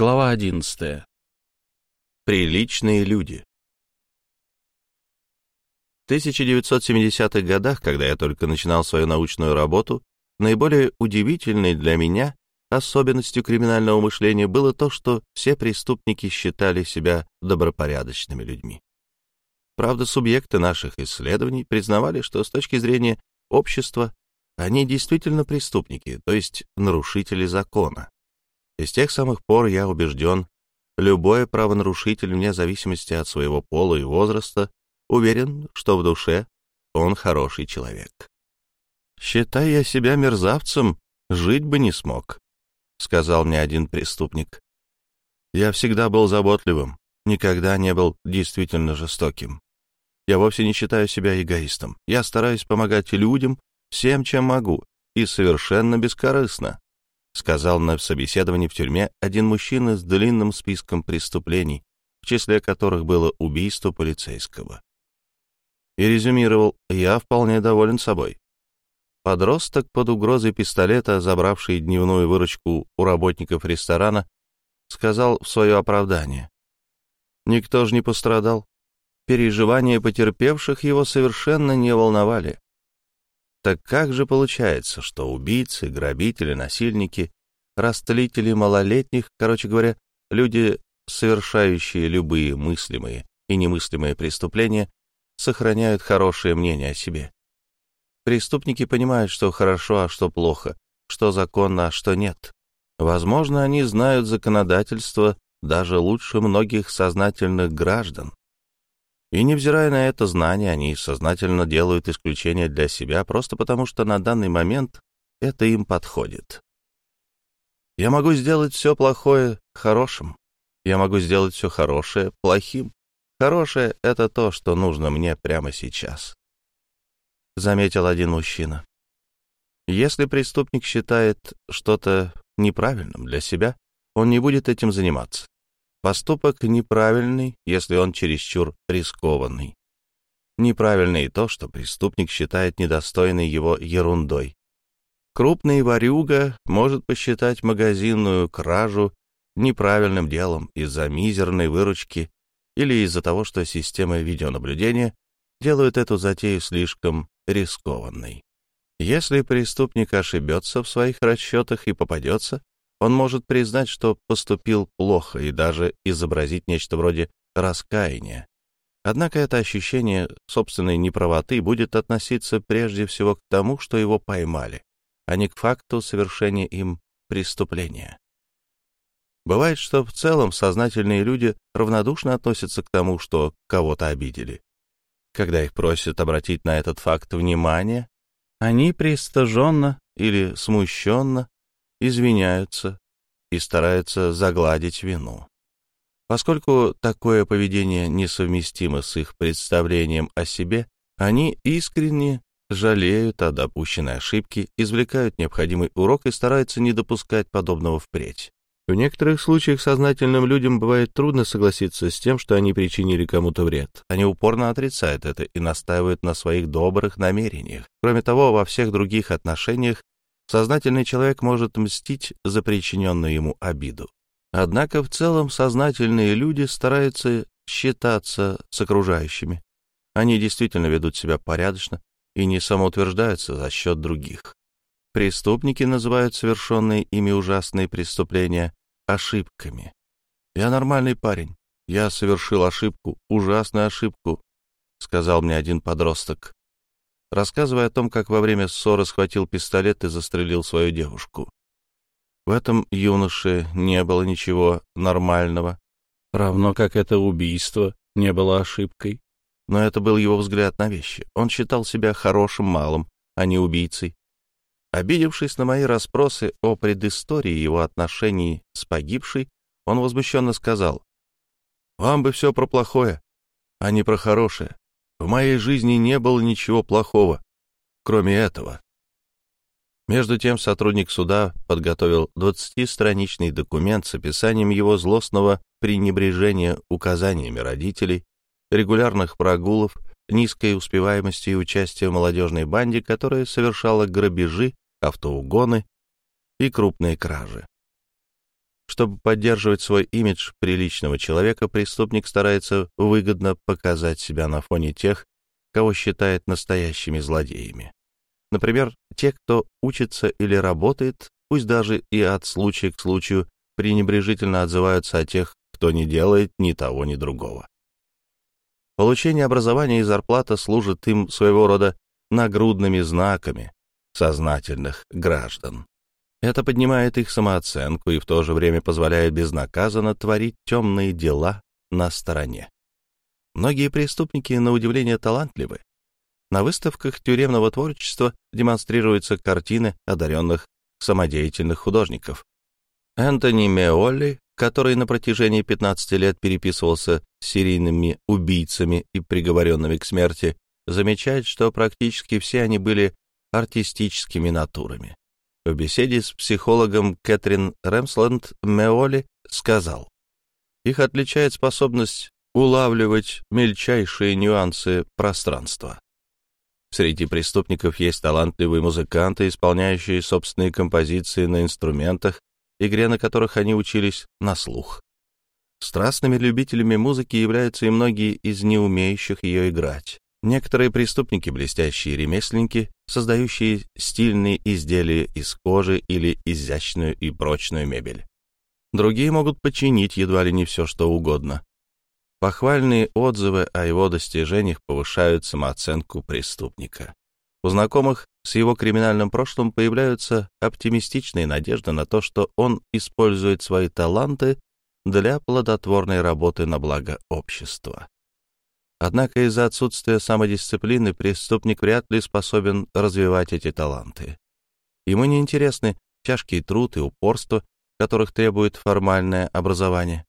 Глава 11. Приличные люди. В 1970-х годах, когда я только начинал свою научную работу, наиболее удивительной для меня особенностью криминального мышления было то, что все преступники считали себя добропорядочными людьми. Правда, субъекты наших исследований признавали, что с точки зрения общества они действительно преступники, то есть нарушители закона. И с тех самых пор я убежден, любой правонарушитель, вне зависимости от своего пола и возраста, уверен, что в душе он хороший человек. «Считая я себя мерзавцем, жить бы не смог», — сказал мне один преступник. «Я всегда был заботливым, никогда не был действительно жестоким. Я вовсе не считаю себя эгоистом. Я стараюсь помогать людям всем, чем могу, и совершенно бескорыстно сказал на собеседовании в тюрьме один мужчина с длинным списком преступлений, в числе которых было убийство полицейского. И резюмировал, я вполне доволен собой. Подросток под угрозой пистолета, забравший дневную выручку у работников ресторана, сказал в свое оправдание. Никто же не пострадал. Переживания потерпевших его совершенно не волновали. Так как же получается, что убийцы, грабители, насильники, растлители малолетних, короче говоря, люди, совершающие любые мыслимые и немыслимые преступления, сохраняют хорошее мнение о себе? Преступники понимают, что хорошо, а что плохо, что законно, а что нет. Возможно, они знают законодательство даже лучше многих сознательных граждан. И невзирая на это знание, они сознательно делают исключение для себя просто потому, что на данный момент это им подходит. Я могу сделать все плохое хорошим. Я могу сделать все хорошее плохим. Хорошее — это то, что нужно мне прямо сейчас. Заметил один мужчина. Если преступник считает что-то неправильным для себя, он не будет этим заниматься. Поступок неправильный, если он чересчур рискованный. Неправильно и то, что преступник считает недостойной его ерундой. Крупный ворюга может посчитать магазинную кражу неправильным делом из-за мизерной выручки или из-за того, что система видеонаблюдения делает эту затею слишком рискованной. Если преступник ошибется в своих расчетах и попадется, он может признать, что поступил плохо и даже изобразить нечто вроде раскаяния. Однако это ощущение собственной неправоты будет относиться прежде всего к тому, что его поймали, а не к факту совершения им преступления. Бывает, что в целом сознательные люди равнодушно относятся к тому, что кого-то обидели. Когда их просят обратить на этот факт внимание, они пристыженно или смущенно извиняются и стараются загладить вину. Поскольку такое поведение несовместимо с их представлением о себе, они искренне жалеют о допущенной ошибке, извлекают необходимый урок и стараются не допускать подобного впредь. В некоторых случаях сознательным людям бывает трудно согласиться с тем, что они причинили кому-то вред. Они упорно отрицают это и настаивают на своих добрых намерениях. Кроме того, во всех других отношениях Сознательный человек может мстить за причиненную ему обиду. Однако в целом сознательные люди стараются считаться с окружающими. Они действительно ведут себя порядочно и не самоутверждаются за счет других. Преступники называют совершенные ими ужасные преступления ошибками. «Я нормальный парень. Я совершил ошибку, ужасную ошибку», — сказал мне один подросток рассказывая о том, как во время ссоры схватил пистолет и застрелил свою девушку. В этом юноше не было ничего нормального, равно как это убийство не было ошибкой. Но это был его взгляд на вещи. Он считал себя хорошим малым, а не убийцей. Обидевшись на мои расспросы о предыстории его отношений с погибшей, он возмущенно сказал, «Вам бы все про плохое, а не про хорошее. В моей жизни не было ничего плохого, кроме этого. Между тем сотрудник суда подготовил 20-страничный документ с описанием его злостного пренебрежения указаниями родителей, регулярных прогулов, низкой успеваемости и участия в молодежной банде, которая совершала грабежи, автоугоны и крупные кражи. Чтобы поддерживать свой имидж приличного человека, преступник старается выгодно показать себя на фоне тех, кого считает настоящими злодеями. Например, те, кто учится или работает, пусть даже и от случая к случаю, пренебрежительно отзываются о тех, кто не делает ни того, ни другого. Получение образования и зарплата служат им своего рода нагрудными знаками сознательных граждан. Это поднимает их самооценку и в то же время позволяет безнаказанно творить темные дела на стороне. Многие преступники, на удивление, талантливы. На выставках тюремного творчества демонстрируются картины одаренных самодеятельных художников. Энтони Меолли, который на протяжении 15 лет переписывался с серийными убийцами и приговоренными к смерти, замечает, что практически все они были артистическими натурами. В беседе с психологом Кэтрин Рэмсленд Меоли сказал, их отличает способность улавливать мельчайшие нюансы пространства. Среди преступников есть талантливые музыканты, исполняющие собственные композиции на инструментах, игре на которых они учились на слух. Страстными любителями музыки являются и многие из не умеющих ее играть. Некоторые преступники — блестящие ремесленники, создающие стильные изделия из кожи или изящную и прочную мебель. Другие могут починить едва ли не все, что угодно. Похвальные отзывы о его достижениях повышают самооценку преступника. У знакомых с его криминальным прошлым появляются оптимистичные надежды на то, что он использует свои таланты для плодотворной работы на благо общества. Однако из-за отсутствия самодисциплины преступник вряд ли способен развивать эти таланты. Ему не интересны тяжкий труд и упорство, которых требует формальное образование.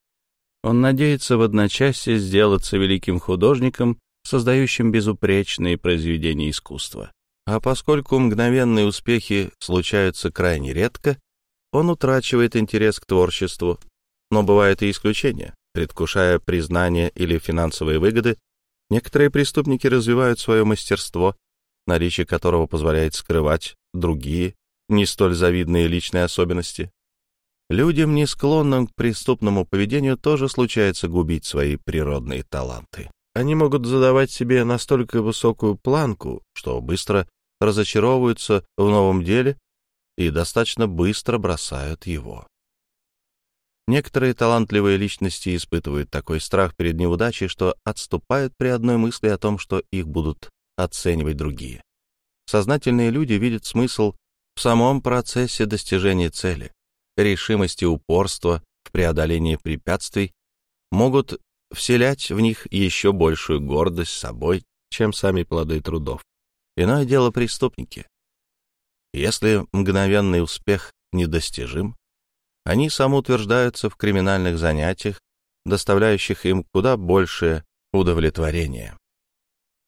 Он надеется в одночасье сделаться великим художником, создающим безупречные произведения искусства. А поскольку мгновенные успехи случаются крайне редко, он утрачивает интерес к творчеству. Но бывают и исключения. Предвкушая признание или финансовые выгоды, Некоторые преступники развивают свое мастерство, наличие которого позволяет скрывать другие, не столь завидные личные особенности. Людям, не склонным к преступному поведению, тоже случается губить свои природные таланты. Они могут задавать себе настолько высокую планку, что быстро разочаровываются в новом деле и достаточно быстро бросают его. Некоторые талантливые личности испытывают такой страх перед неудачей, что отступают при одной мысли о том, что их будут оценивать другие. Сознательные люди видят смысл в самом процессе достижения цели, решимости упорства в преодолении препятствий, могут вселять в них еще большую гордость собой, чем сами плоды трудов. Иное дело преступники. Если мгновенный успех недостижим, они самоутверждаются в криминальных занятиях, доставляющих им куда большее удовлетворение.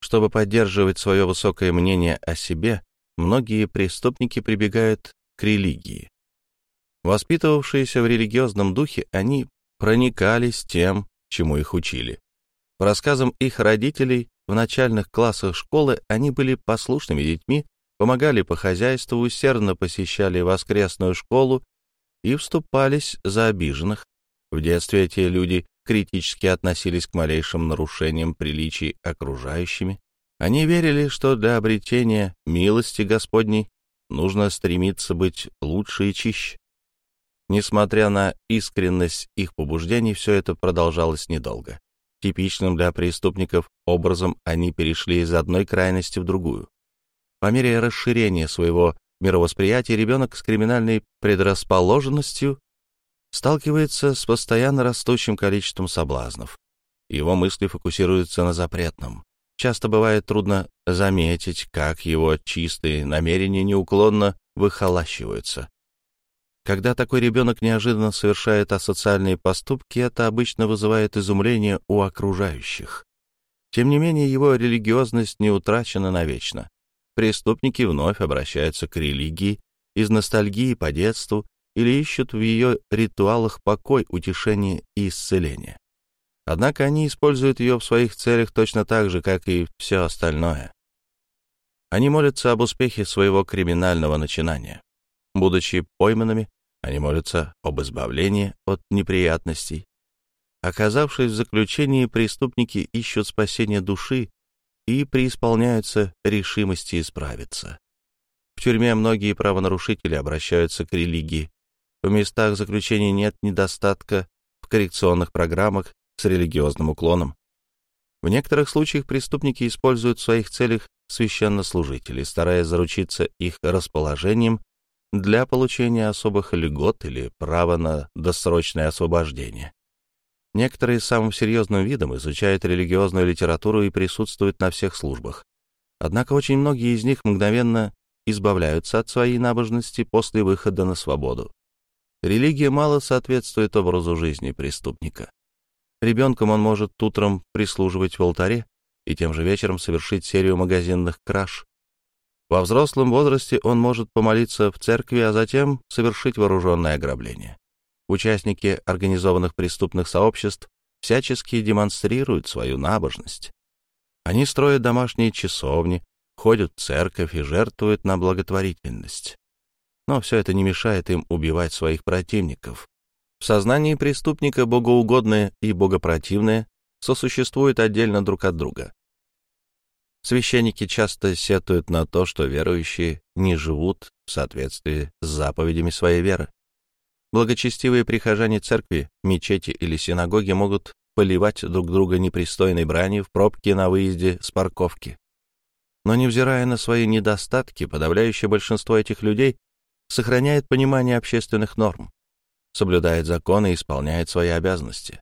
Чтобы поддерживать свое высокое мнение о себе, многие преступники прибегают к религии. Воспитывавшиеся в религиозном духе, они проникались тем, чему их учили. По рассказам их родителей, в начальных классах школы они были послушными детьми, помогали по хозяйству, усердно посещали воскресную школу и вступались за обиженных. В детстве эти люди критически относились к малейшим нарушениям приличий окружающими. Они верили, что для обретения милости Господней нужно стремиться быть лучше и чище. Несмотря на искренность их побуждений, все это продолжалось недолго. Типичным для преступников образом они перешли из одной крайности в другую. По мере расширения своего мировосприятии ребенок с криминальной предрасположенностью сталкивается с постоянно растущим количеством соблазнов. Его мысли фокусируются на запретном. Часто бывает трудно заметить, как его чистые намерения неуклонно выхолащиваются. Когда такой ребенок неожиданно совершает асоциальные поступки, это обычно вызывает изумление у окружающих. Тем не менее, его религиозность не утрачена навечно преступники вновь обращаются к религии из ностальгии по детству или ищут в ее ритуалах покой, утешение и исцеление. Однако они используют ее в своих целях точно так же, как и все остальное. Они молятся об успехе своего криминального начинания. Будучи пойманными, Они молятся об избавлении от неприятностей. Оказавшись в заключении, преступники ищут спасения души и преисполняются решимости исправиться. В тюрьме многие правонарушители обращаются к религии. В местах заключения нет недостатка в коррекционных программах с религиозным уклоном. В некоторых случаях преступники используют в своих целях священнослужителей, стараясь заручиться их расположением для получения особых льгот или права на досрочное освобождение. Некоторые самым серьезным видом изучают религиозную литературу и присутствуют на всех службах. Однако очень многие из них мгновенно избавляются от своей набожности после выхода на свободу. Религия мало соответствует образу жизни преступника. Ребенком он может утром прислуживать в алтаре и тем же вечером совершить серию магазинных краж. Во взрослом возрасте он может помолиться в церкви, а затем совершить вооруженное ограбление. Участники организованных преступных сообществ всячески демонстрируют свою набожность. Они строят домашние часовни, ходят в церковь и жертвуют на благотворительность. Но все это не мешает им убивать своих противников. В сознании преступника богоугодное и богопротивное сосуществуют отдельно друг от друга. Священники часто сетуют на то, что верующие не живут в соответствии с заповедями своей веры. Благочестивые прихожане церкви, мечети или синагоги могут поливать друг друга непристойной бранью в пробке на выезде с парковки. Но невзирая на свои недостатки, подавляющее большинство этих людей сохраняет понимание общественных норм, соблюдает законы и исполняет свои обязанности.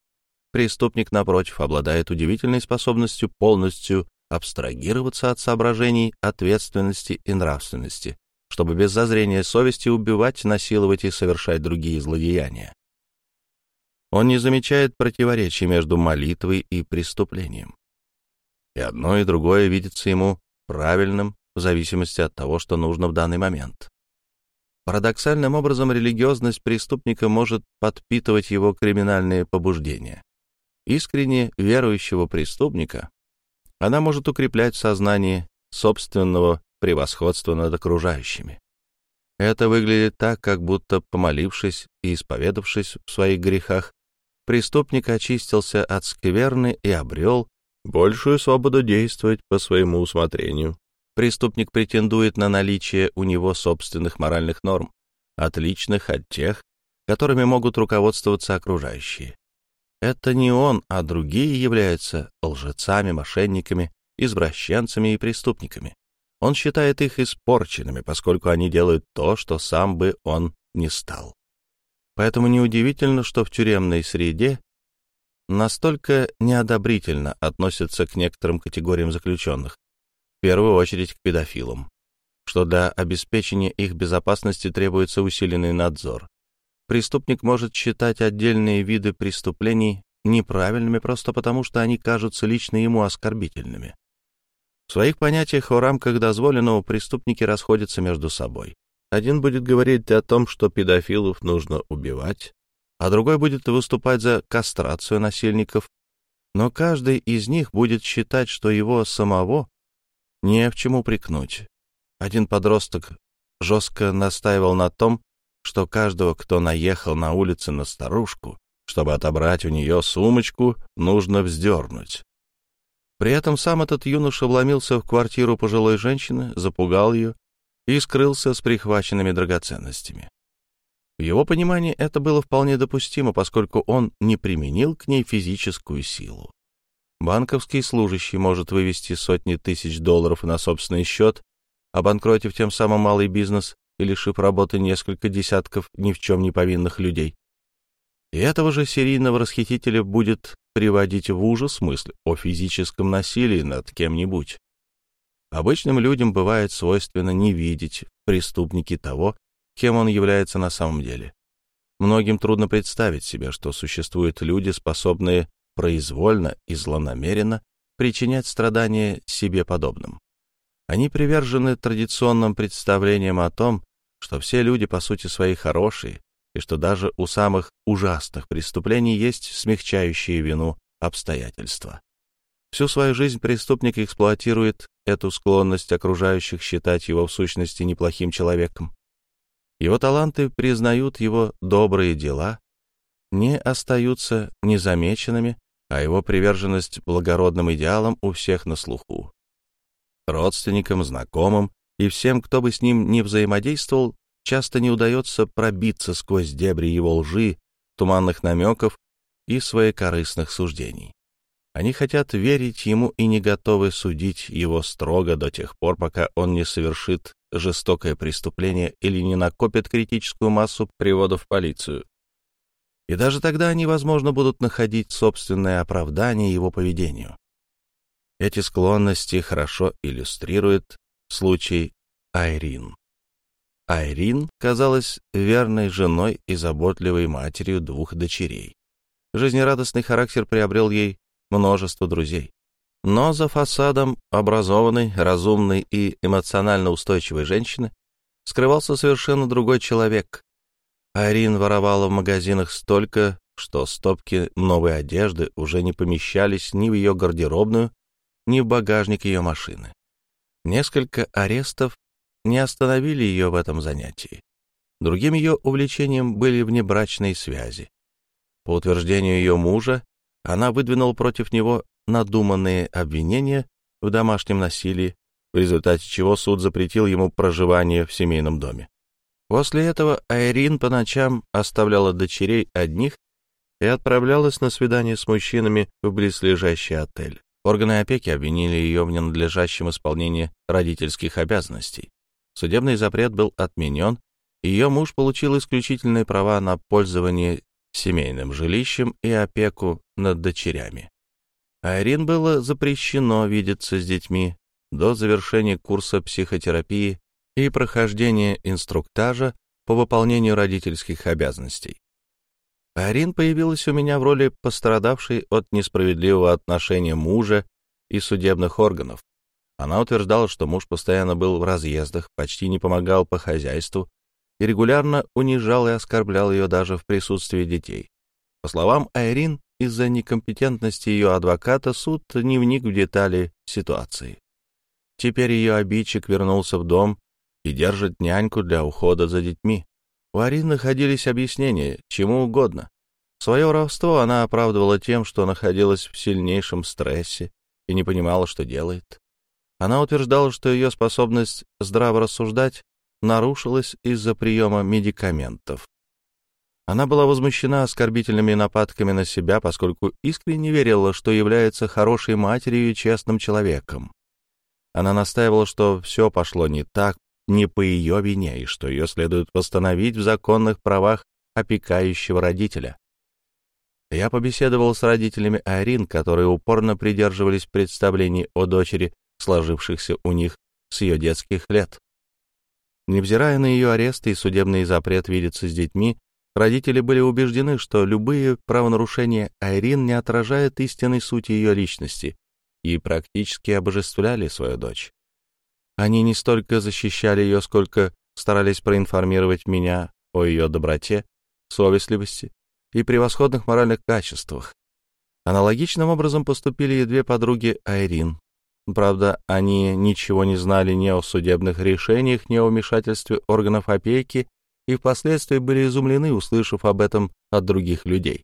Преступник, напротив, обладает удивительной способностью полностью абстрагироваться от соображений ответственности и нравственности, чтобы без зазрения совести убивать, насиловать и совершать другие злодеяния. Он не замечает противоречий между молитвой и преступлением. И одно и другое видится ему правильным в зависимости от того, что нужно в данный момент. Парадоксальным образом религиозность преступника может подпитывать его криминальные побуждения. Искренне верующего преступника она может укреплять в сознании собственного превосходство над окружающими. Это выглядит так, как будто, помолившись и исповедавшись в своих грехах, преступник очистился от скверны и обрел большую свободу действовать по своему усмотрению. Преступник претендует на наличие у него собственных моральных норм, отличных от тех, которыми могут руководствоваться окружающие. Это не он, а другие являются лжецами, мошенниками, извращенцами и преступниками. Он считает их испорченными, поскольку они делают то, что сам бы он не стал. Поэтому неудивительно, что в тюремной среде настолько неодобрительно относятся к некоторым категориям заключенных, в первую очередь к педофилам, что для обеспечения их безопасности требуется усиленный надзор. Преступник может считать отдельные виды преступлений неправильными просто потому, что они кажутся лично ему оскорбительными. В своих понятиях о рамках дозволенного преступники расходятся между собой. Один будет говорить о том, что педофилов нужно убивать, а другой будет выступать за кастрацию насильников, но каждый из них будет считать, что его самого не в чем упрекнуть. Один подросток жестко настаивал на том, что каждого, кто наехал на улице на старушку, чтобы отобрать у нее сумочку, нужно вздернуть. При этом сам этот юноша вломился в квартиру пожилой женщины, запугал ее и скрылся с прихваченными драгоценностями. В его понимании это было вполне допустимо, поскольку он не применил к ней физическую силу. Банковский служащий может вывести сотни тысяч долларов на собственный счет, обанкротив тем самым малый бизнес и лишив работы несколько десятков ни в чем не повинных людей. И этого же серийного расхитителя будет приводить в ужас мысль о физическом насилии над кем-нибудь. Обычным людям бывает свойственно не видеть в преступнике того, кем он является на самом деле. Многим трудно представить себе, что существуют люди, способные произвольно и злонамеренно причинять страдания себе подобным. Они привержены традиционным представлениям о том, что все люди по сути своей хорошие, и что даже у самых ужасных преступлений есть смягчающие вину обстоятельства. Всю свою жизнь преступник эксплуатирует эту склонность окружающих считать его в сущности неплохим человеком. Его таланты признают его добрые дела, не остаются незамеченными, а его приверженность благородным идеалам у всех на слуху. Родственникам, знакомым и всем, кто бы с ним не взаимодействовал, часто не удается пробиться сквозь дебри его лжи, туманных намеков и своекорыстных суждений. Они хотят верить ему и не готовы судить его строго до тех пор, пока он не совершит жестокое преступление или не накопит критическую массу приводов в полицию. И даже тогда они, возможно, будут находить собственное оправдание его поведению. Эти склонности хорошо иллюстрирует случай Айрин. Айрин казалась верной женой и заботливой матерью двух дочерей. Жизнерадостный характер приобрел ей множество друзей. Но за фасадом образованной, разумной и эмоционально устойчивой женщины скрывался совершенно другой человек. Айрин воровала в магазинах столько, что стопки новой одежды уже не помещались ни в ее гардеробную, ни в багажник ее машины. Несколько арестов не остановили ее в этом занятии. Другим ее увлечением были внебрачные связи. По утверждению ее мужа, она выдвинула против него надуманные обвинения в домашнем насилии, в результате чего суд запретил ему проживание в семейном доме. После этого Айрин по ночам оставляла дочерей одних и отправлялась на свидание с мужчинами в близлежащий отель. Органы опеки обвинили ее в ненадлежащем исполнении родительских обязанностей. Судебный запрет был отменен, ее муж получил исключительные права на пользование семейным жилищем и опеку над дочерями. Айрин было запрещено видеться с детьми до завершения курса психотерапии и прохождения инструктажа по выполнению родительских обязанностей. Айрин появилась у меня в роли пострадавшей от несправедливого отношения мужа и судебных органов. Она утверждала, что муж постоянно был в разъездах, почти не помогал по хозяйству и регулярно унижал и оскорблял ее даже в присутствии детей. По словам Айрин, из-за некомпетентности ее адвоката суд не вник в детали ситуации. Теперь ее обидчик вернулся в дом и держит няньку для ухода за детьми. У Арин находились объяснения, чему угодно. Свое воровство она оправдывала тем, что находилась в сильнейшем стрессе и не понимала, что делает. Она утверждала, что ее способность здраво рассуждать нарушилась из-за приема медикаментов. Она была возмущена оскорбительными нападками на себя, поскольку искренне верила, что является хорошей матерью и честным человеком. Она настаивала, что все пошло не так, не по ее вине, и что ее следует восстановить в законных правах опекающего родителя. Я побеседовал с родителями Айрин, которые упорно придерживались представлений о дочери, сложившихся у них с ее детских лет. Невзирая на ее аресты и судебный запрет видеться с детьми, родители были убеждены, что любые правонарушения Айрин не отражают истинной сути ее личности и практически обожествляли свою дочь. Они не столько защищали ее, сколько старались проинформировать меня о ее доброте, совестливости и превосходных моральных качествах. Аналогичным образом поступили и две подруги Айрин, Правда, они ничего не знали ни о судебных решениях, ни о вмешательстве органов опеки и впоследствии были изумлены, услышав об этом от других людей.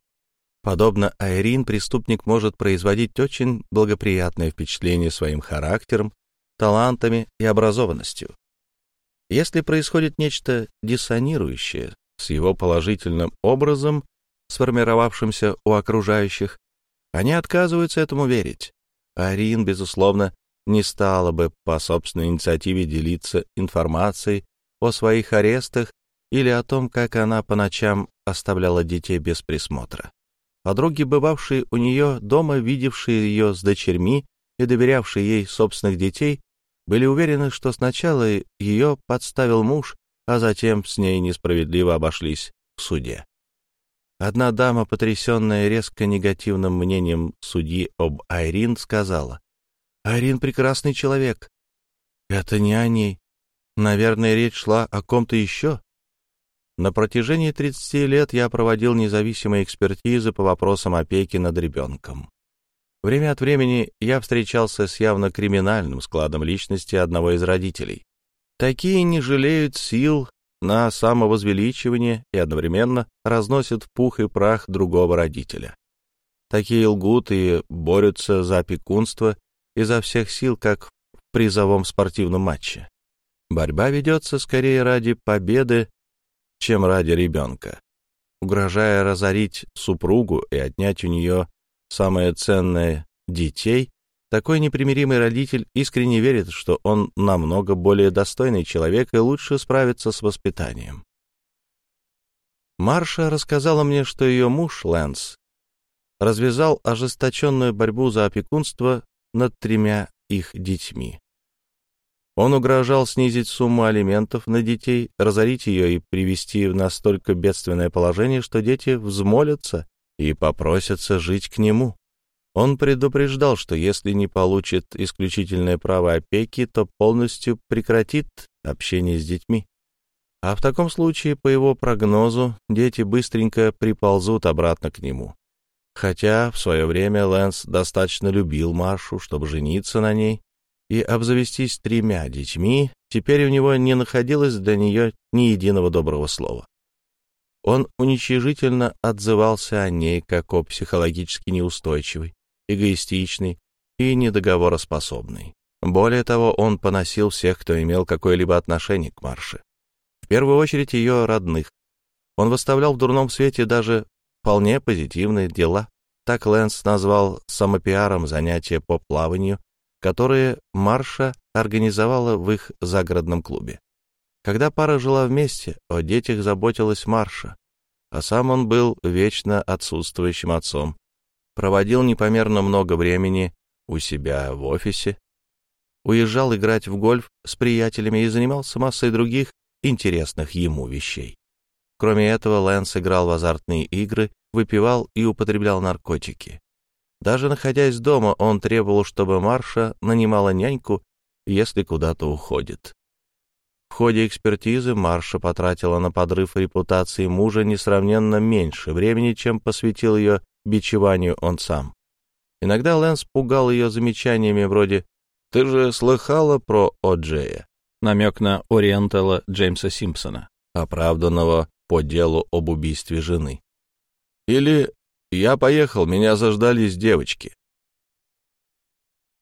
Подобно Айрин, преступник может производить очень благоприятное впечатление своим характером, талантами и образованностью. Если происходит нечто диссонирующее с его положительным образом, сформировавшимся у окружающих, они отказываются этому верить. Арин, безусловно, не стала бы по собственной инициативе делиться информацией о своих арестах или о том, как она по ночам оставляла детей без присмотра. Подруги, бывавшие у нее дома, видевшие ее с дочерьми и доверявшие ей собственных детей, были уверены, что сначала ее подставил муж, а затем с ней несправедливо обошлись в суде. Одна дама, потрясенная резко негативным мнением судьи об Айрин, сказала, «Айрин — прекрасный человек». «Это не о ней. Наверное, речь шла о ком-то еще». На протяжении 30 лет я проводил независимые экспертизы по вопросам опеки над ребенком. Время от времени я встречался с явно криминальным складом личности одного из родителей. Такие не жалеют сил на самовозвеличивание и одновременно разносят в пух и прах другого родителя. Такие лгут и борются за опекунство изо всех сил, как в призовом спортивном матче. Борьба ведется скорее ради победы, чем ради ребенка. Угрожая разорить супругу и отнять у нее самое ценное — детей, такой непримиримый родитель искренне верит, что он намного более достойный человек и лучше справится с воспитанием. Марша рассказала мне, что ее муж, Лэнс, развязал ожесточенную борьбу за опекунство над тремя их детьми. Он угрожал снизить сумму алиментов на детей, разорить ее и привести в настолько бедственное положение, что дети взмолятся и попросятся жить к нему. Он предупреждал, что если не получит исключительное право опеки, то полностью прекратит общение с детьми. А в таком случае, по его прогнозу, дети быстренько приползут обратно к нему. Хотя в свое время Лэнс достаточно любил Маршу, чтобы жениться на ней, и обзавестись тремя детьми, теперь у него не находилось для нее ни единого доброго слова. Он уничижительно отзывался о ней как о психологически неустойчивой, эгоистичной и недоговороспособной. Более того, он поносил всех, кто имел какое-либо отношение к Марше. В первую очередь ее родных. Он выставлял в дурном свете даже вполне позитивные дела. Так Лэнс назвал самопиаром занятия по плаванию которые Марша организовала в их загородном клубе. Когда пара жила вместе, о детях заботилась Марша, а сам он был вечно отсутствующим отцом, проводил непомерно много времени у себя в офисе, уезжал играть в гольф с приятелями и занимался массой других интересных ему вещей. Кроме этого, Лэнс играл в азартные игры, выпивал и употреблял наркотики. Даже находясь дома, он требовал, чтобы Марша нанимала няньку, если куда-то уходит. В ходе экспертизы Марша потратила на подрыв репутации мужа несравненно меньше времени, чем посвятил ее бичеванию он сам. Иногда Лэнс пугал ее замечаниями вроде «Ты же слыхала про О'Джея?» намек на Ориентала Джеймса Симпсона, оправданного по делу об убийстве жены. Или я поехал, меня заждались девочки.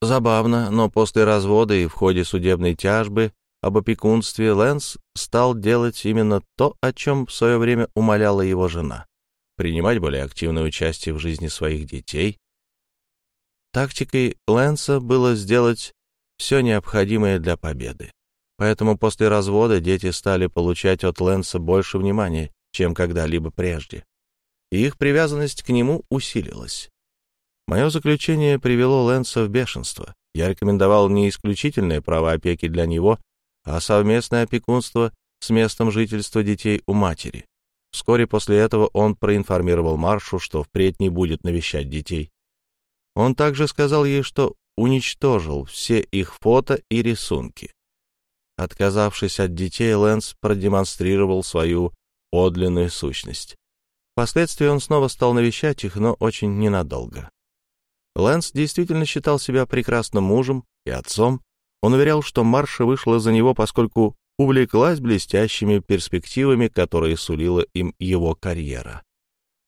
Забавно, но после развода и в ходе судебной тяжбы об опекунстве Лэнс стал делать именно то, о чем в свое время умоляла его жена — принимать более активное участие в жизни своих детей. Тактикой Лэнса было сделать все необходимое для победы. Поэтому после развода дети стали получать от Лэнса больше внимания, чем когда-либо прежде и их привязанность к нему усилилась. Мое заключение привело Лэнса в бешенство. Я рекомендовал не исключительное право опеки для него, а совместное опекунство с местом жительства детей у матери. Вскоре после этого он проинформировал Маршу, что впредь не будет навещать детей. Он также сказал ей, что уничтожил все их фото и рисунки. Отказавшись от детей, Лэнс продемонстрировал свою подлинную сущность. Впоследствии он снова стал навещать их, но очень ненадолго. Лэнс действительно считал себя прекрасным мужем и отцом. Он уверял, что Марша вышла за него, поскольку увлеклась блестящими перспективами, которые сулила им его карьера.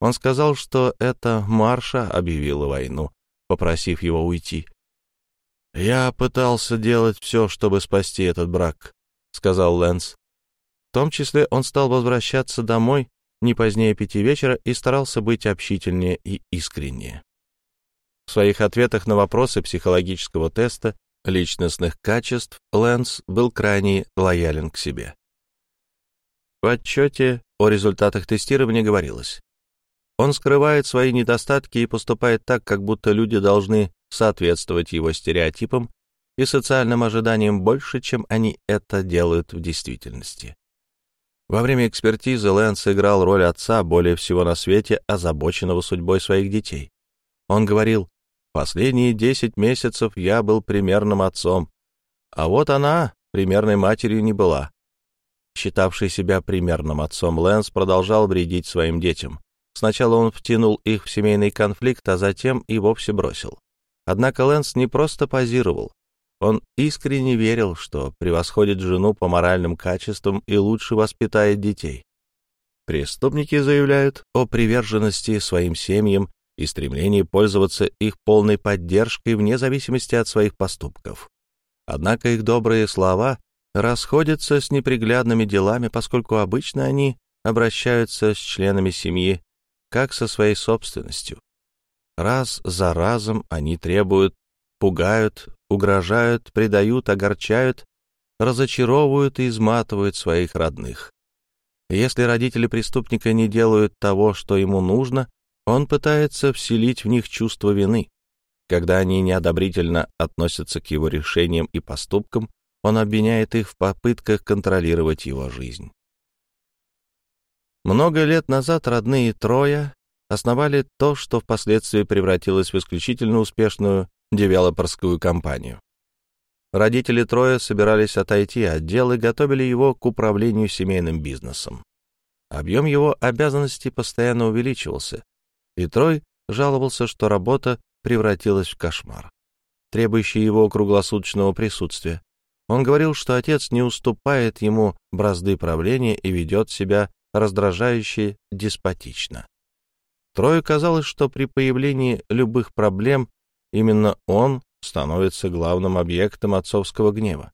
Он сказал, что это Марша объявила войну, попросив его уйти. «Я пытался делать все, чтобы спасти этот брак», — сказал Лэнс. В том числе он стал возвращаться домой не позднее пяти вечера и старался быть общительнее и искреннее. В своих ответах на вопросы психологического теста личностных качеств Лэнс был крайне лоялен к себе. В отчете о результатах тестирования говорилось, он скрывает свои недостатки и поступает так, как будто люди должны соответствовать его стереотипам и социальным ожиданиям больше, чем они это делают в действительности. Во время экспертизы Лэнс играл роль отца более всего на свете, озабоченного судьбой своих детей. Он говорил, «Последние десять месяцев я был примерным отцом, а вот она примерной матерью не была». Считавший себя примерным отцом, Лэнс продолжал вредить своим детям. Сначала он втянул их в семейный конфликт, а затем и вовсе бросил. Однако Лэнс не просто позировал. Он искренне верил, что превосходит жену по моральным качествам и лучше воспитает детей. Преступники заявляют о приверженности своим семьям и стремлении пользоваться их полной поддержкой вне зависимости от своих поступков. Однако их добрые слова расходятся с неприглядными делами, поскольку обычно они обращаются с членами семьи как со своей собственностью. Раз за разом они требуют, пугают, угрожают, предают, огорчают, разочаровывают и изматывают своих родных. Если родители преступника не делают того, что ему нужно, он пытается вселить в них чувство вины. Когда они неодобрительно относятся к его решениям и поступкам, он обвиняет их в попытках контролировать его жизнь. Много лет назад родные Троя основали то, что впоследствии превратилось в исключительно успешную девелоперскую компанию. Родители Троя собирались отойти от дел и готовили его к управлению семейным бизнесом. Объем его обязанностей постоянно увеличивался, и Трой жаловался, что работа превратилась в кошмар, требующий его круглосуточного присутствия. Он говорил, что отец не уступает ему бразды правления и ведет себя раздражающе деспотично. Трою казалось, что при появлении любых проблем именно он становится главным объектом отцовского гнева.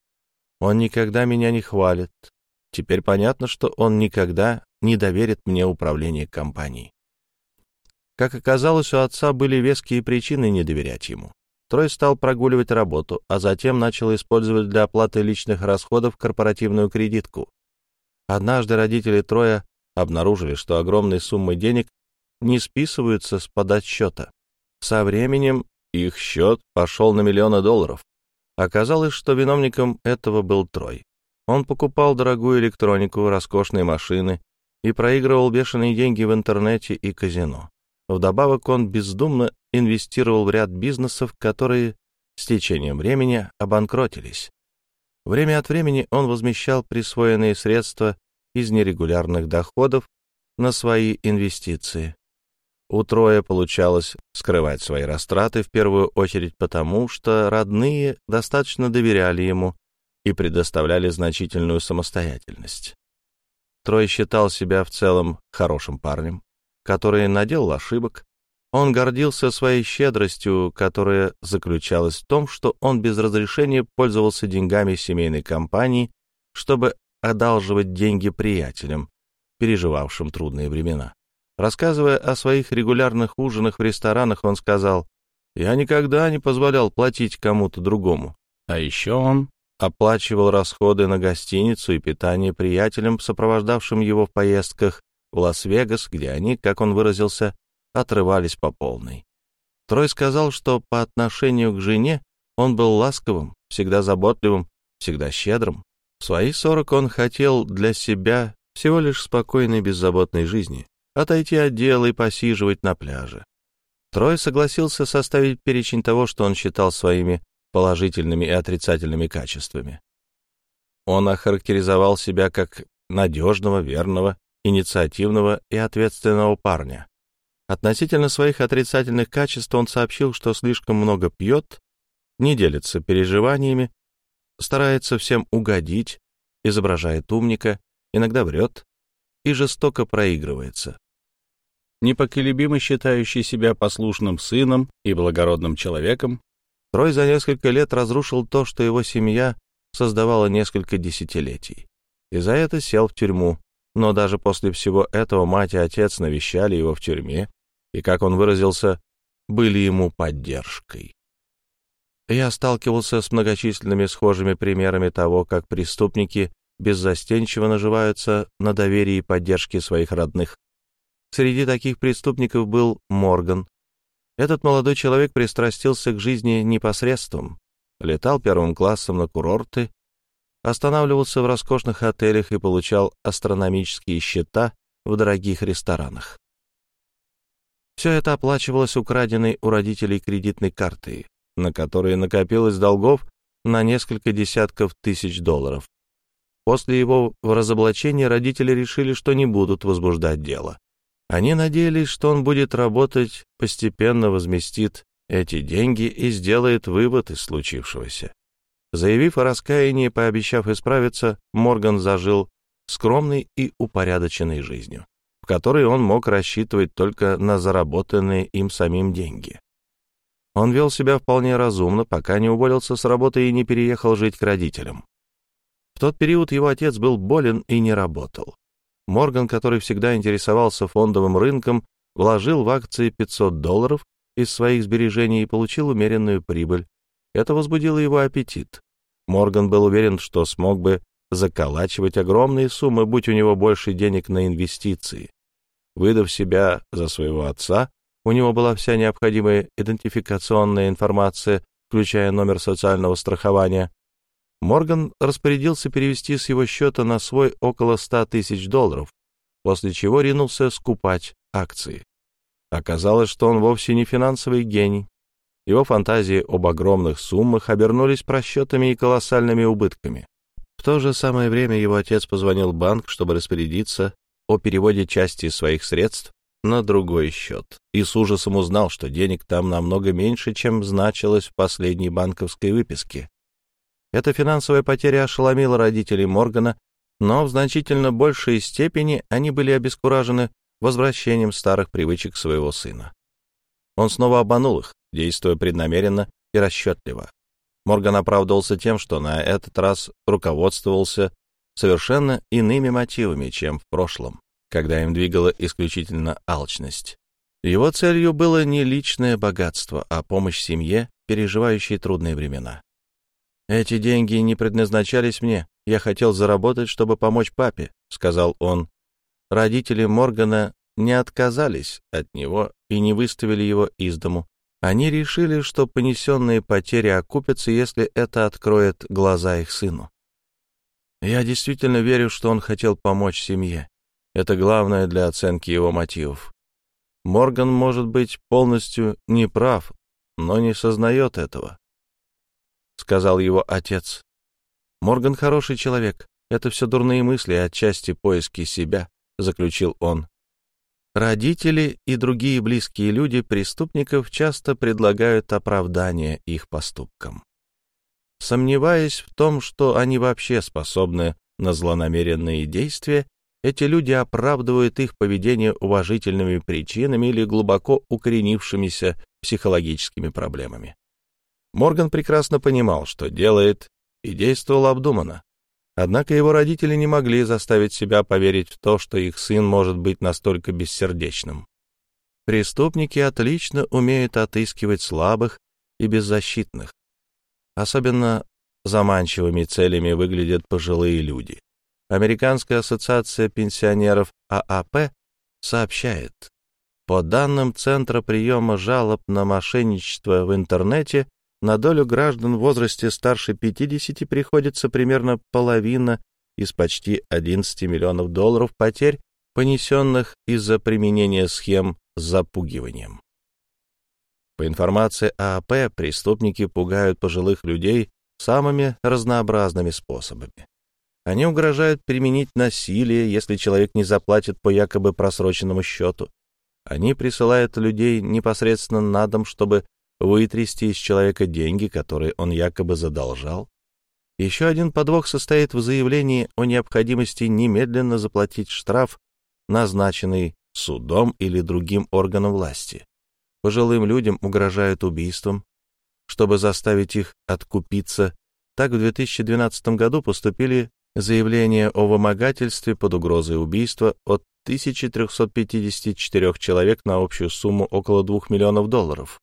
Он никогда меня не хвалит. Теперь понятно, что он никогда не доверит мне управление компанией. Как оказалось, у отца были веские причины не доверять ему. Трой стал прогуливать работу, а затем начал использовать для оплаты личных расходов корпоративную кредитку. Однажды родители Троя обнаружили, что огромные суммы денег не списываются с подотсчета. Со временем их счет пошел на миллионы долларов. Оказалось, что виновником этого был Трой. Он покупал дорогую электронику, роскошные машины и проигрывал бешеные деньги в интернете и казино. Вдобавок он бездумно инвестировал в ряд бизнесов, которые с течением времени обанкротились. Время от времени он возмещал присвоенные средства из нерегулярных доходов на свои инвестиции. У Троя получалось скрывать свои растраты в первую очередь потому, что родные достаточно доверяли ему и предоставляли значительную самостоятельность. Трой считал себя в целом хорошим парнем, который наделал ошибок, он гордился своей щедростью, которая заключалась в том, что он без разрешения пользовался деньгами семейной компании, чтобы одалживать деньги приятелям, переживавшим трудные времена. Рассказывая о своих регулярных ужинах в ресторанах, он сказал, «Я никогда не позволял платить кому-то другому». А еще он оплачивал расходы на гостиницу и питание приятелям, сопровождавшим его в поездках в Лас-Вегас, где они, как он выразился, отрывались по полной. Трой сказал, что по отношению к жене он был ласковым, всегда заботливым, всегда щедрым. В свои сорок он хотел для себя всего лишь спокойной беззаботной жизни, отойти от дела и посиживать на пляже. Трой согласился составить перечень того, что он считал своими положительными и отрицательными качествами. Он охарактеризовал себя как надежного, верного, инициативного и ответственного парня. Относительно своих отрицательных качеств он сообщил, что слишком много пьет, не делится переживаниями, старается всем угодить, изображает умника, иногда врет и жестоко проигрывается. Непоколебимо считающий себя послушным сыном и благородным человеком, Трой за несколько лет разрушил то, что его семья создавала несколько десятилетий, и за это сел в тюрьму, но даже после всего этого мать и отец навещали его в тюрьме и, как он выразился, были ему поддержкой. Я сталкивался с многочисленными схожими примерами того, как преступники беззастенчиво наживаются на доверии и поддержке своих родных. Среди таких преступников был Морган. Этот молодой человек пристрастился к жизни непосредством, летал первым классом на курорты, останавливался в роскошных отелях и получал астрономические счета в дорогих ресторанах. Все это оплачивалось украденной у родителей кредитной картой, на которой накопилось долгов на несколько десятков тысяч долларов. После его разоблачения родители решили, что не будут возбуждать дело. Они надеялись, что он будет работать, постепенно возместит эти деньги и сделает вывод из случившегося. Заявив о раскаянии пообещав исправиться, Морган зажил скромной и упорядоченной жизнью, в которой он мог рассчитывать только на заработанные им самим деньги. Он вел себя вполне разумно, пока не уволился с работы и не переехал жить к родителям. В тот период его отец был болен и не работал. Морган, который всегда интересовался фондовым рынком, вложил в акции 500 долларов из своих сбережений и получил умеренную прибыль. Это возбудило его аппетит. Морган был уверен, что смог бы заколачивать огромные суммы, будь у него больше денег на инвестиции. Выдав себя за своего отца, у него была вся необходимая идентификационная информация, включая номер социального страхования. Морган распорядился перевести с его счета на свой около 100 тысяч долларов, после чего ринулся скупать акции. Оказалось, что он вовсе не финансовый гений. Его фантазии об огромных суммах обернулись просчетами и колоссальными убытками. В то же самое время его отец позвонил в банк, чтобы распорядиться о переводе части своих средств на другой счет, и с ужасом узнал, что денег там намного меньше, чем значилось в последней банковской выписке. Эта финансовая потеря ошеломила родителей Моргана, но в значительно большей степени они были обескуражены возвращением старых привычек своего сына. Он снова обманул их, действуя преднамеренно и расчетливо. Морган оправдывался тем, что на этот раз руководствовался совершенно иными мотивами, чем в прошлом, когда им двигала исключительно алчность. Его целью было не личное богатство, а помощь семье, переживающей трудные времена. «Эти деньги не предназначались мне. Я хотел заработать, чтобы помочь папе», — сказал он, Родители Моргана не отказались от него и не выставили его из дому. Они решили, что понесенные потери окупятся, если это откроет глаза их сыну. Я действительно верю, что он хотел помочь семье. Это главное для оценки его мотивов. Морган может быть полностью неправ, но не сознает этого, — сказал его отец. Морган хороший человек. Это все дурные мысли, отчасти поиски себя. — заключил он. Родители и другие близкие люди преступников часто предлагают оправдание их поступкам. Сомневаясь в том, что они вообще способны на злонамеренные действия, эти люди оправдывают их поведение уважительными причинами или глубоко укоренившимися психологическими проблемами. Морган прекрасно понимал, что делает, и действовал обдуманно. Однако его родители не могли заставить себя поверить в то, что их сын может быть настолько бессердечным. Преступники отлично умеют отыскивать слабых и беззащитных. Особенно заманчивыми целями выглядят пожилые люди. Американская ассоциация пенсионеров ААП сообщает, по данным Центра приема жалоб на мошенничество в интернете, на долю граждан в возрасте старше 50 приходится примерно половина из почти 11 миллионов долларов потерь, понесенных из-за применения схем с запугиванием. По информации ААП, преступники пугают пожилых людей самыми разнообразными способами. Они угрожают применить насилие, если человек не заплатит по якобы просроченному счету. Они присылают людей непосредственно на дом, чтобы вытрясти из человека деньги, которые он якобы задолжал. Еще один подвох состоит в заявлении о необходимости немедленно заплатить штраф, назначенный судом или другим органом власти. Пожилым людям угрожают убийством, чтобы заставить их откупиться. Так в 2012 году поступили заявления о вымогательстве под угрозой убийства от 1354 человек на общую сумму около 2 миллионов долларов.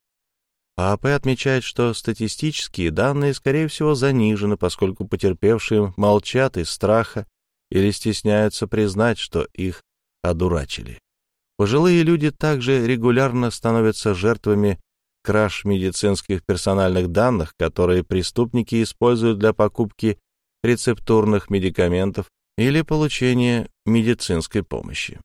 ААП отмечает, что статистические данные, скорее всего, занижены, поскольку потерпевшие молчат из страха или стесняются признать, что их одурачили. Пожилые люди также регулярно становятся жертвами краж медицинских персональных данных, которые преступники используют для покупки рецептурных медикаментов или получения медицинской помощи.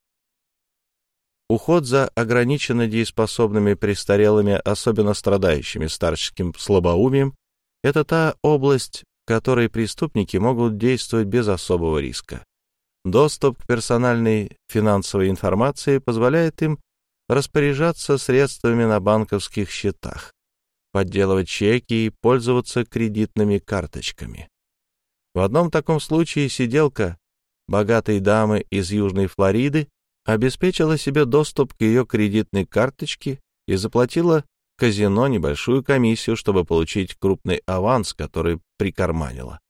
Уход за ограниченно дееспособными престарелыми, особенно страдающими старческим слабоумием, это та область, в которой преступники могут действовать без особого риска. Доступ к персональной финансовой информации позволяет им распоряжаться средствами на банковских счетах. подделывать чеки и пользоваться кредитными карточками. В одном таком случае сиделка богатой дамы из Южной Флориды обеспечила себе доступ к ее кредитной карточке и заплатила казино небольшую комиссию, чтобы получить крупный аванс, который прикарманила.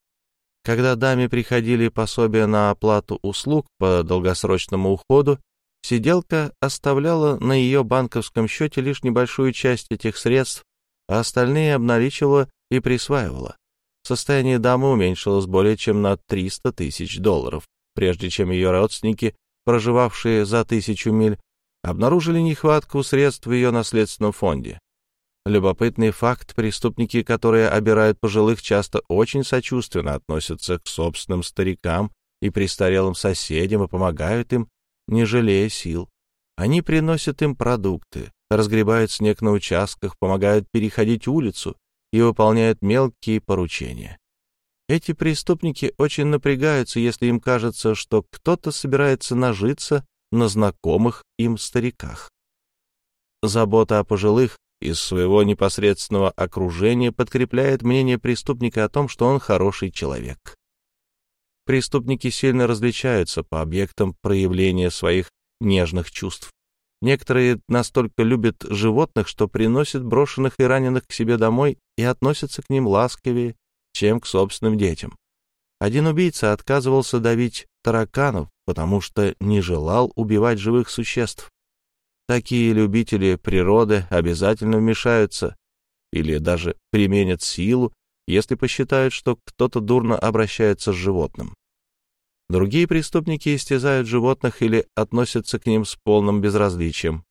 Когда даме приходили пособия на оплату услуг по долгосрочному уходу, сиделка оставляла на ее банковском счете лишь небольшую часть этих средств, а остальные обналичивала и присваивала. Состояние дамы уменьшилось более чем на 300 тысяч долларов, прежде чем ее родственники, проживавшие за тысячу миль, обнаружили нехватку средств в ее наследственном фонде. Любопытный факт, преступники, которые обирают пожилых, часто очень сочувственно относятся к собственным старикам и престарелым соседям и помогают им, не жалея сил. Они приносят им продукты, разгребают снег на участках, помогают переходить улицу и выполняют мелкие поручения. Эти преступники очень напрягаются, если им кажется, что кто-то собирается нажиться на знакомых им стариках. Забота о пожилых из своего непосредственного окружения подкрепляет мнение преступника о том, что он хороший человек. Преступники сильно различаются по объектам проявления своих нежных чувств. Некоторые настолько любят животных, что приносят брошенных и раненых к себе домой и относятся к ним ласковее, чем к собственным детям. Один убийца отказывался давить тараканов, потому что не желал убивать живых существ. Такие любители природы обязательно вмешаются или даже применят силу, если посчитают, что кто-то дурно обращается с животным. Другие преступники истязают животных или относятся к ним с полным безразличием.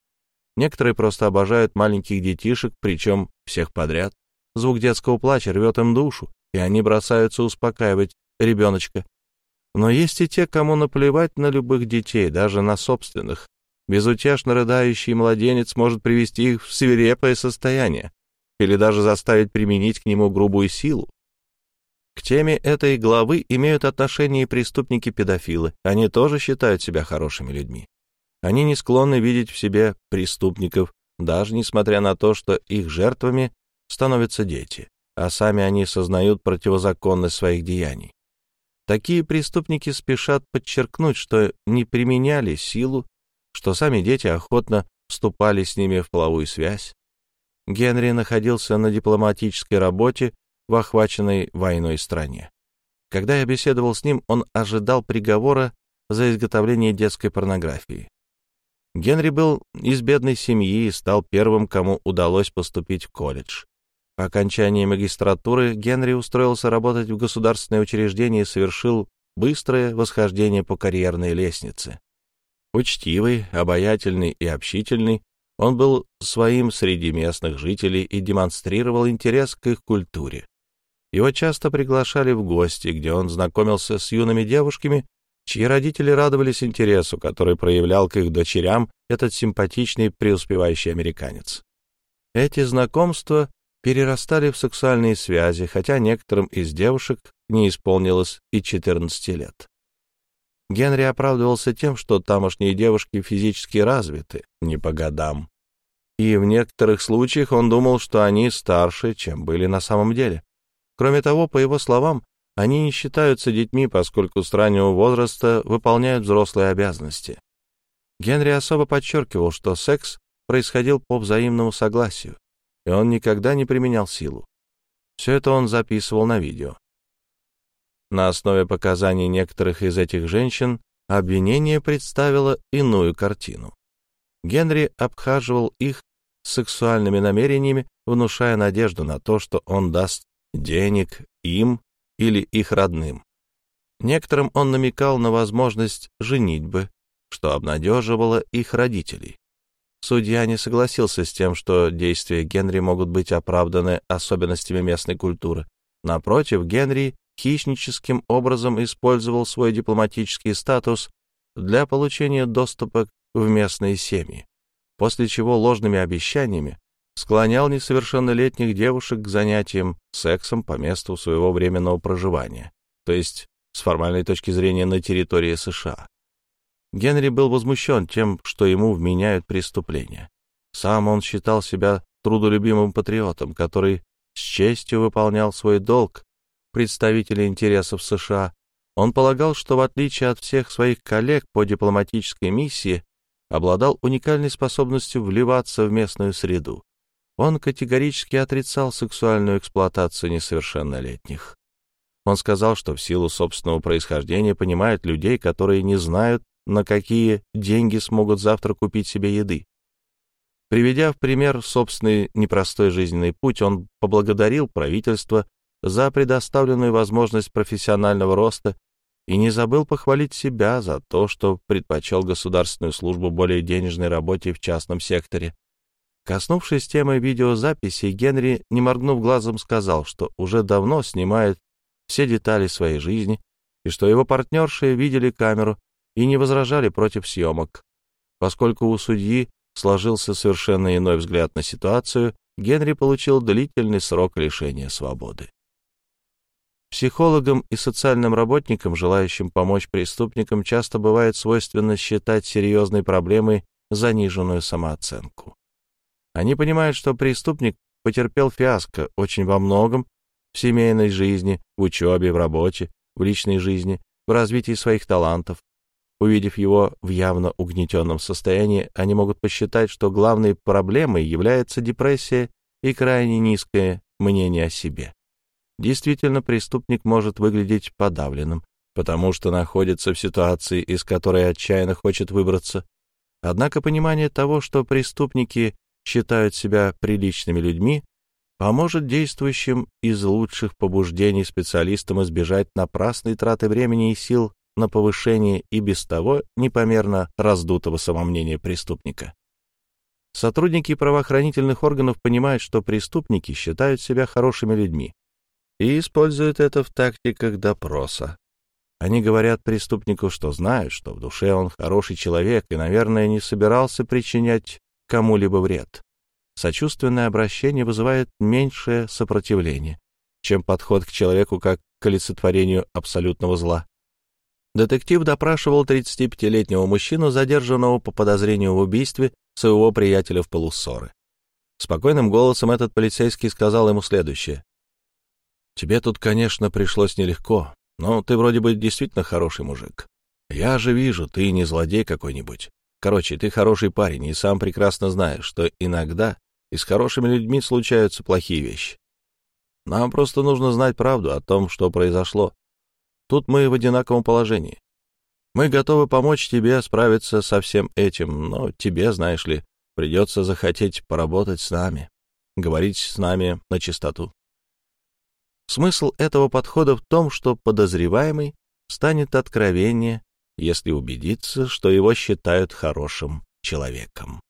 Некоторые просто обожают маленьких детишек, причем всех подряд. Звук детского плача рвет им душу, и они бросаются успокаивать ребеночка. Но есть и те, кому наплевать на любых детей, даже на собственных, Безутешно рыдающий младенец может привести их в свирепое состояние или даже заставить применить к нему грубую силу. К теме этой главы имеют отношение и преступники-педофилы. Они тоже считают себя хорошими людьми. Они не склонны видеть в себе преступников, даже несмотря на то, что их жертвами становятся дети, а сами они сознают противозаконность своих деяний. Такие преступники спешат подчеркнуть, что не применяли силу что сами дети охотно вступали с ними в половую связь. Генри находился на дипломатической работе в охваченной войной стране. Когда я беседовал с ним, он ожидал приговора за изготовление детской порнографии. Генри был из бедной семьи и стал первым, кому удалось поступить в колледж. По окончании магистратуры Генри устроился работать в государственное учреждение и совершил быстрое восхождение по карьерной лестнице. Учтивый, обаятельный и общительный, он был своим среди местных жителей и демонстрировал интерес к их культуре. Его часто приглашали в гости, где он знакомился с юными девушками, чьи родители радовались интересу, который проявлял к их дочерям этот симпатичный преуспевающий американец. Эти знакомства перерастали в сексуальные связи, хотя некоторым из девушек не исполнилось и 14 лет. Генри оправдывался тем, что тамошние девушки физически развиты, не по годам. И в некоторых случаях он думал, что они старше, чем были на самом деле. Кроме того, по его словам, они не считаются детьми, поскольку с раннего возраста выполняют взрослые обязанности. Генри особо подчеркивал, что секс происходил по взаимному согласию, и он никогда не применял силу. Все это он записывал на видео. На основе показаний некоторых из этих женщин обвинение представило иную картину. Генри обхаживал их сексуальными намерениями, внушая надежду на то, что он даст денег им или их родным. Некоторым он намекал на возможность женитьбы, что обнадеживало их родителей. Судья не согласился с тем, что действия Генри могут быть оправданы особенностями местной культуры. Напротив, Генри хищническим образом использовал свой дипломатический статус для получения доступа в местные семьи, после чего ложными обещаниями склонял несовершеннолетних девушек к занятиям сексом по месту своего временного проживания, то есть с формальной точки зрения на территории США. Генри был возмущен тем, что ему вменяют преступления. Сам он считал себя трудолюбимым патриотом, который с честью выполнял свой долг представителя интересов США. Он полагал, что в отличие от всех своих коллег по дипломатической миссии, обладал уникальной способностью вливаться в местную среду. Он категорически отрицал сексуальную эксплуатацию несовершеннолетних. Он сказал, что в силу собственного происхождения понимает людей, которые не знают, на какие деньги смогут завтра купить себе еды. Приведя в пример собственный непростой жизненный путь, он поблагодарил правительство за предоставленную возможность профессионального роста и не забыл похвалить себя за то, что предпочел государственную службу более денежной работе в частном секторе. Коснувшись темы видеозаписи, Генри, не моргнув глазом, сказал, что уже давно снимает все детали своей жизни и что его партнерши видели камеру и не возражали против съемок. Поскольку у судьи сложился совершенно иной взгляд на ситуацию, Генри получил длительный срок лишения свободы. Психологам и социальным работникам, желающим помочь преступникам, часто бывает свойственно считать серьезной проблемой заниженную самооценку. Они понимают, что преступник потерпел фиаско очень во многом в семейной жизни, в учебе, в работе, в личной жизни, в развитии своих талантов. Увидев его в явно угнетенном состоянии, они могут посчитать, что главной проблемой является депрессия и крайне низкое мнение о себе. Действительно, преступник может выглядеть подавленным, потому что находится в ситуации, из которой отчаянно хочет выбраться. Однако понимание того, что преступники считают себя приличными людьми, поможет действующим из лучших побуждений специалистам избежать напрасной траты времени и сил на повышение и без того непомерно раздутого самомнения преступника. Сотрудники правоохранительных органов понимают, что преступники считают себя хорошими людьми, и используют это в тактиках допроса. Они говорят преступнику, что знают, что в душе он хороший человек и, наверное, не собирался причинять кому-либо вред. Сочувственное обращение вызывает меньшее сопротивление, чем подход к человеку как к олицетворению абсолютного зла. Детектив допрашивал 35-летнего мужчину, задержанного по подозрению в убийстве своего приятеля в полуссоры. Спокойным голосом этот полицейский сказал ему следующее. Тебе тут, конечно, пришлось нелегко, но ты вроде бы действительно хороший мужик. Я же вижу, ты не злодей какой-нибудь. Короче, ты хороший парень и сам прекрасно знаешь, что иногда и с хорошими людьми случаются плохие вещи. Нам просто нужно знать правду о том, что произошло. Тут мы в одинаковом положении. Мы готовы помочь тебе справиться со всем этим, но тебе, знаешь ли, придется захотеть поработать с нами, говорить с нами на чистоту. Смысл этого подхода в том, что подозреваемый станет откровеннее, если убедиться, что его считают хорошим человеком.